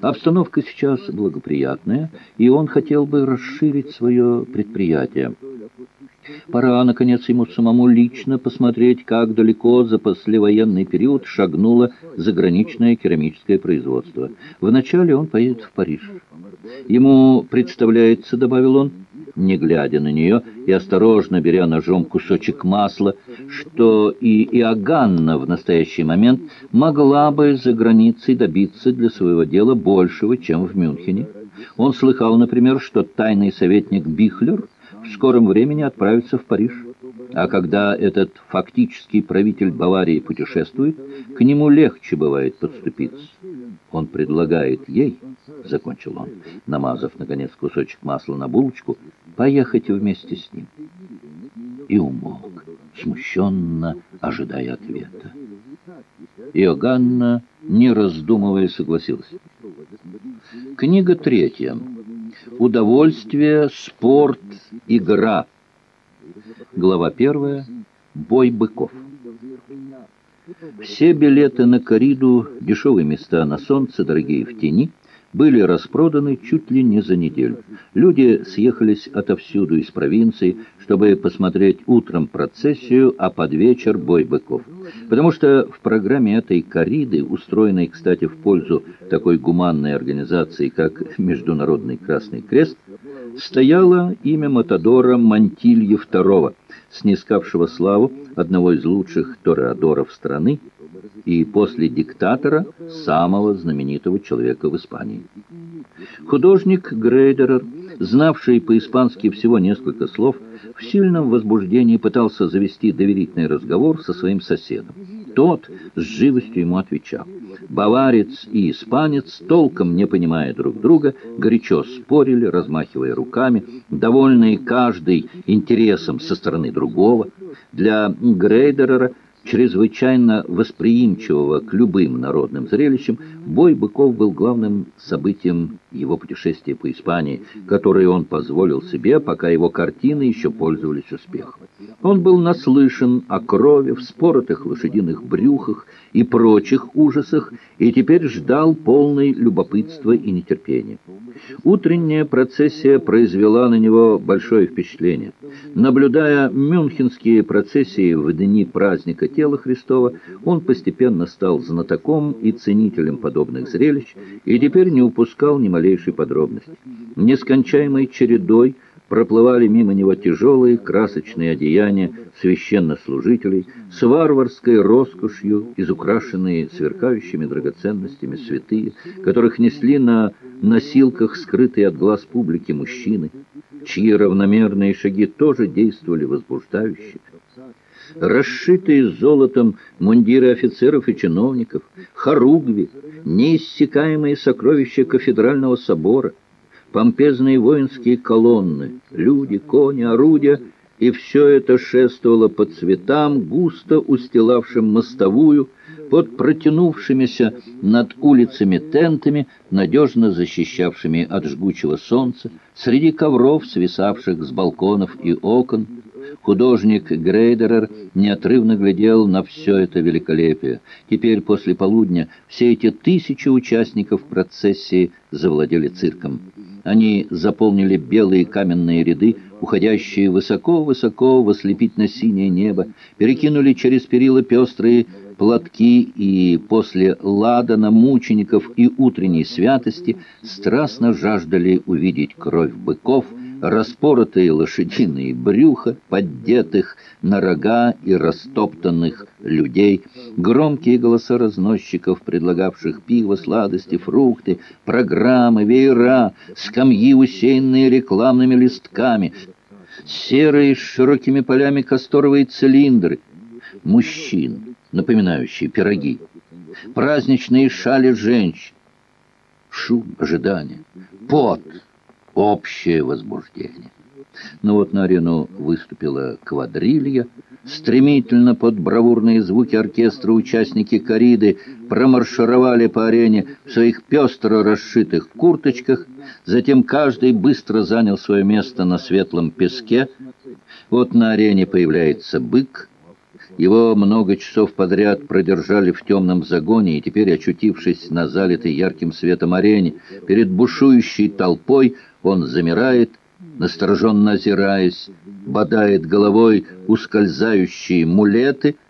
Обстановка сейчас благоприятная, и он хотел бы расширить свое предприятие. Пора, наконец, ему самому лично посмотреть, как далеко за послевоенный период шагнуло заграничное керамическое производство. Вначале он поедет в Париж. Ему представляется, добавил он, не глядя на нее и осторожно беря ножом кусочек масла, что и Иоганна в настоящий момент могла бы за границей добиться для своего дела большего, чем в Мюнхене. Он слыхал, например, что тайный советник Бихлер в скором времени отправится в Париж. А когда этот фактический правитель Баварии путешествует, к нему легче бывает подступиться. Он предлагает ей, — закончил он, намазав, наконец, кусочек масла на булочку, — поехать вместе с ним. И умолк, смущенно ожидая ответа. Иоганна, не раздумывая, согласилась. Книга третья. Удовольствие, спорт, игра. Глава первая. Бой быков. Все билеты на кориду, дешевые места на солнце, дорогие в тени — были распроданы чуть ли не за неделю. Люди съехались отовсюду из провинции, чтобы посмотреть утром процессию, а под вечер бой быков. Потому что в программе этой кориды, устроенной, кстати, в пользу такой гуманной организации, как Международный Красный Крест, стояло имя Матадора Мантильи II, снискавшего славу одного из лучших тореадоров страны, и после диктатора самого знаменитого человека в Испании. Художник Грейдерер, знавший по-испански всего несколько слов, в сильном возбуждении пытался завести доверительный разговор со своим соседом. Тот с живостью ему отвечал. Баварец и испанец, толком не понимая друг друга, горячо спорили, размахивая руками, довольные каждый интересом со стороны другого. Для Грейдерера чрезвычайно восприимчивого к любым народным зрелищам, бой быков был главным событием его путешествия по Испании, которое он позволил себе, пока его картины еще пользовались успехом. Он был наслышан о крови, вспоротых лошадиных брюхах и прочих ужасах, и теперь ждал полной любопытства и нетерпения. Утренняя процессия произвела на него большое впечатление. Наблюдая мюнхенские процессии в дни праздника тела Христова, он постепенно стал знатоком и ценителем подобных зрелищ, и теперь не упускал ни малейшей подробности. Нескончаемой чередой проплывали мимо него тяжелые красочные одеяния священнослужителей с варварской роскошью, изукрашенные сверкающими драгоценностями святые, которых несли на носилках скрытые от глаз публики мужчины, чьи равномерные шаги тоже действовали возбуждающе. Расшитые золотом мундиры офицеров и чиновников, хоругви, неиссякаемые сокровища кафедрального собора — помпезные воинские колонны, люди, кони, орудия, и все это шествовало по цветам, густо устилавшим мостовую, под протянувшимися над улицами тентами, надежно защищавшими от жгучего солнца, среди ковров, свисавших с балконов и окон, Художник Грейдерер неотрывно глядел на все это великолепие. Теперь, после полудня, все эти тысячи участников процессии завладели цирком. Они заполнили белые каменные ряды, уходящие высоко-высоко в ослепительно-синее небо, перекинули через перила пестрые платки и после ладана мучеников и утренней святости страстно жаждали увидеть кровь быков, распоротые лошадиные брюха, поддетых на рога и растоптанных людей, громкие голоса разносчиков, предлагавших пиво, сладости, фрукты, программы, веера, скамьи, усеянные рекламными листками, серые с широкими полями касторовые цилиндры, мужчин, напоминающие пироги, праздничные шали женщин, шум ожидания, пот — общее возбуждение. Но вот на арену выступила квадрилья. Стремительно под бравурные звуки оркестра участники кориды промаршировали по арене в своих пестро расшитых курточках. Затем каждый быстро занял свое место на светлом песке. Вот на арене появляется бык. Его много часов подряд продержали в темном загоне, и теперь, очутившись на залитой ярким светом арене, перед бушующей толпой, он замирает, настороженно озираясь, бодает головой ускользающие мулеты —